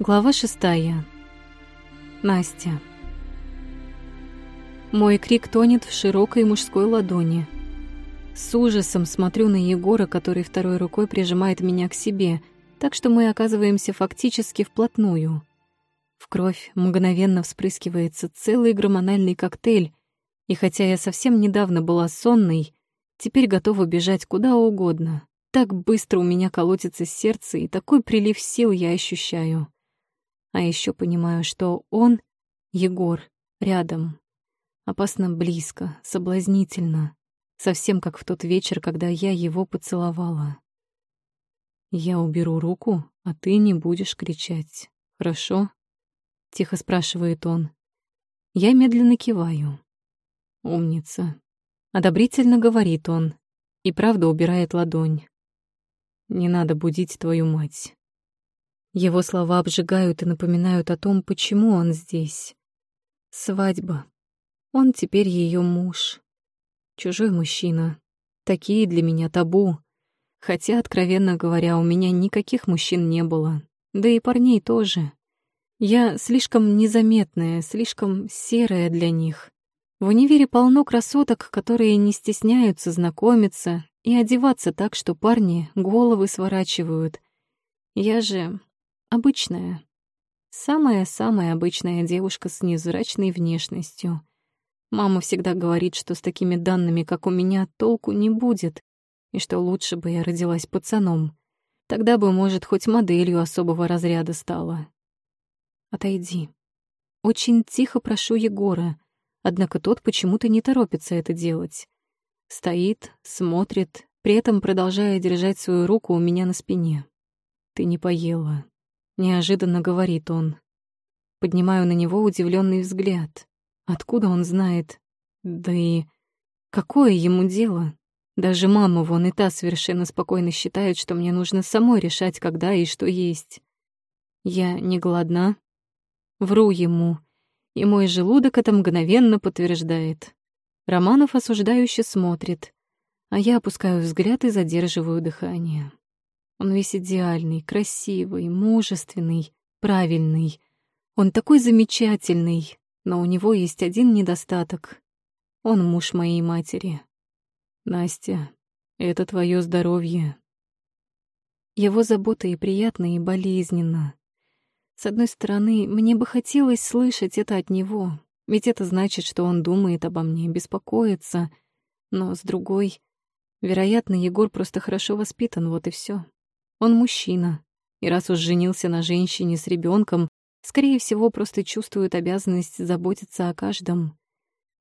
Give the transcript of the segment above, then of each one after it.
Глава шестая. Настя. Мой крик тонет в широкой мужской ладони. С ужасом смотрю на Егора, который второй рукой прижимает меня к себе, так что мы оказываемся фактически вплотную. В кровь мгновенно вспрыскивается целый гормональный коктейль, и хотя я совсем недавно была сонной, теперь готова бежать куда угодно. Так быстро у меня колотится сердце, и такой прилив сил я ощущаю. А еще понимаю, что он, Егор, рядом. Опасно близко, соблазнительно. Совсем как в тот вечер, когда я его поцеловала. «Я уберу руку, а ты не будешь кричать. Хорошо?» — тихо спрашивает он. Я медленно киваю. «Умница». Одобрительно говорит он и правда убирает ладонь. Не надо будить твою мать. Его слова обжигают и напоминают о том, почему он здесь. Свадьба. Он теперь ее муж. Чужой мужчина. Такие для меня табу. Хотя, откровенно говоря, у меня никаких мужчин не было. Да и парней тоже. Я слишком незаметная, слишком серая для них. В универе полно красоток, которые не стесняются знакомиться и одеваться так, что парни головы сворачивают. Я же обычная. Самая-самая обычная девушка с невзрачной внешностью. Мама всегда говорит, что с такими данными, как у меня, толку не будет, и что лучше бы я родилась пацаном. Тогда бы, может, хоть моделью особого разряда стала. Отойди. Очень тихо прошу Егора, однако тот почему-то не торопится это делать. Стоит, смотрит, при этом продолжая держать свою руку у меня на спине. «Ты не поела», — неожиданно говорит он. Поднимаю на него удивленный взгляд. Откуда он знает? Да и какое ему дело? Даже мама вон и та совершенно спокойно считает, что мне нужно самой решать, когда и что есть. Я не голодна. Вру ему, и мой желудок это мгновенно подтверждает. Романов осуждающе смотрит, а я опускаю взгляд и задерживаю дыхание. Он весь идеальный, красивый, мужественный, правильный. Он такой замечательный, но у него есть один недостаток. Он муж моей матери. Настя, это твое здоровье. Его забота и приятна, и болезненна. С одной стороны, мне бы хотелось слышать это от него, ведь это значит, что он думает обо мне, беспокоится. Но с другой, вероятно, Егор просто хорошо воспитан, вот и все. Он мужчина, и раз уж женился на женщине с ребенком, скорее всего, просто чувствует обязанность заботиться о каждом.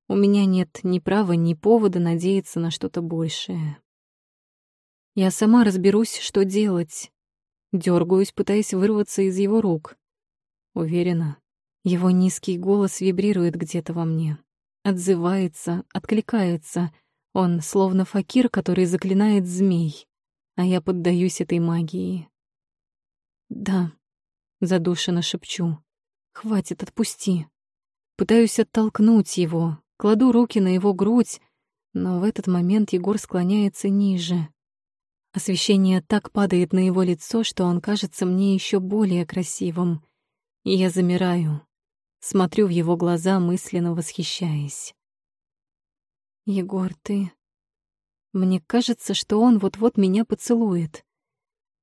У меня нет ни права, ни повода надеяться на что-то большее. Я сама разберусь, что делать. Дёргаюсь, пытаясь вырваться из его рук. Уверена, его низкий голос вибрирует где-то во мне. Отзывается, откликается. Он словно факир, который заклинает змей. А я поддаюсь этой магии. «Да», — задушенно шепчу. «Хватит, отпусти». Пытаюсь оттолкнуть его, кладу руки на его грудь, но в этот момент Егор склоняется ниже. Освещение так падает на его лицо, что он кажется мне еще более красивым. И я замираю, Смотрю в его глаза, мысленно восхищаясь. «Егор, ты...» Мне кажется, что он вот-вот меня поцелует.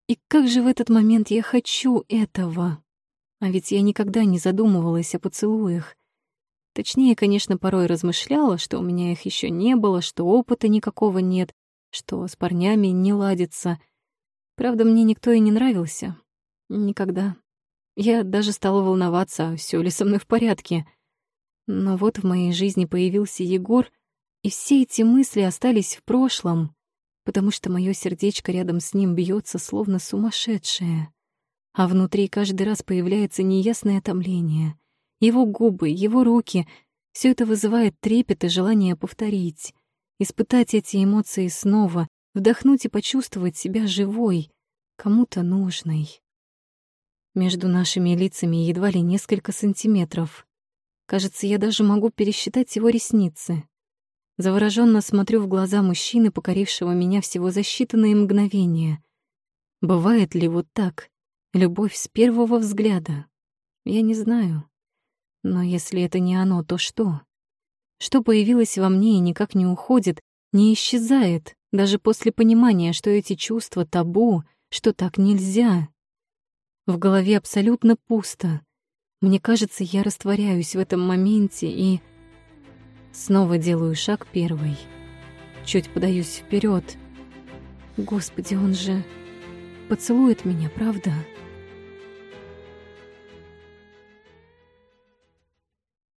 И как же в этот момент я хочу этого? А ведь я никогда не задумывалась о поцелуях. Точнее, конечно, порой размышляла, что у меня их еще не было, что опыта никакого нет, что с парнями не ладится. Правда, мне никто и не нравился. Никогда. Я даже стала волноваться, все ли со мной в порядке. Но вот в моей жизни появился Егор, и все эти мысли остались в прошлом, потому что мое сердечко рядом с ним бьется словно сумасшедшее. А внутри каждый раз появляется неясное томление. Его губы, его руки — все это вызывает трепет и желание повторить, испытать эти эмоции снова, вдохнуть и почувствовать себя живой, кому-то нужной. Между нашими лицами едва ли несколько сантиметров. Кажется, я даже могу пересчитать его ресницы. Завороженно смотрю в глаза мужчины, покорившего меня всего за считанные мгновения. Бывает ли вот так? Любовь с первого взгляда. Я не знаю. Но если это не оно, то что? Что появилось во мне и никак не уходит, не исчезает, даже после понимания, что эти чувства табу, что так нельзя. В голове абсолютно пусто. Мне кажется, я растворяюсь в этом моменте и... Снова делаю шаг первый. Чуть подаюсь вперед. Господи, он же поцелует меня, правда?